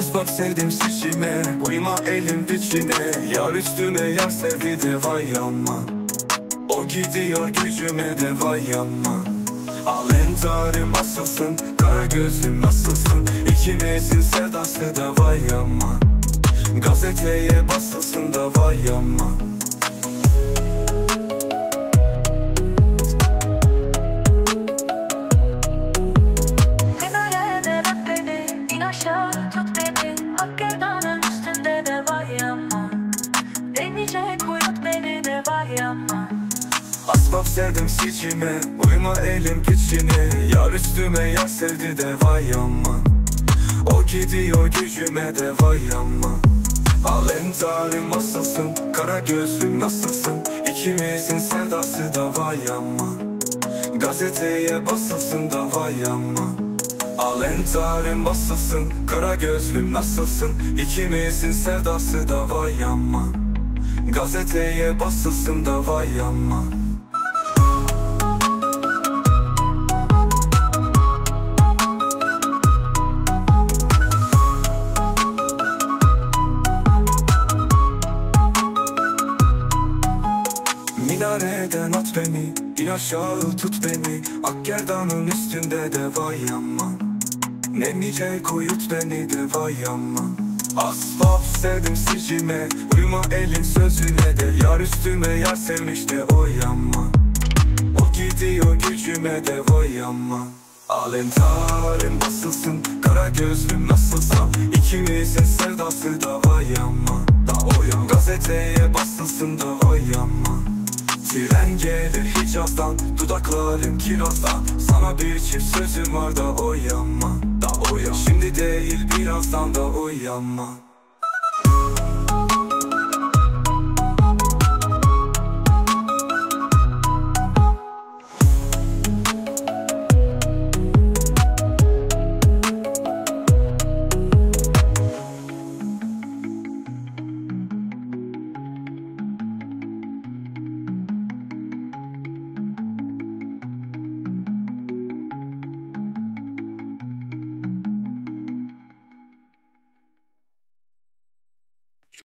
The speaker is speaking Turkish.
Asbak sevdim seçime Uyma elim biçine Yar üstüme yar sevdi de vay aman O gidiyor gücüme de vay aman Al entarım asılsın Kara gözlüm nasılsın İkimizin sevdası da vay aman Gazeteye basılsın da vay aman aman Asbab sevdim seçime Uyma elim güçine Yar üstüme yar sevdi de vay aman O gidiyor gücüme de vay aman Al entarim nasılsın Kara gözlüm nasılsın? İkimizin sevdası da vay aman Gazeteye basılsın da vay aman Al entarim basılsın Kara gözlüm nasılsın? İkimizin sevdası da vay aman Gazeteye basılsın da aman. Minareden at beni in aşağı tut beni. Akgerdanın üstünde de vay aman. Nemice koyut beni de vay aman. Asbab sevdim sicime Uyma elin sözüne de Yar üstüme yar sevmiş de oy aman O gidiyor gücüme de vay aman Alentarım basılsın Kara gözlüm nasılsam İkimizin sevdası da aman Da oy aman Gazeteye basılsın da oy aman Tren gelir Hicaz'dan Dudaklarım kirazdan Sana bir çift sözüm var da oy aman Da oy aman Şimdi değil birazdan da oy aman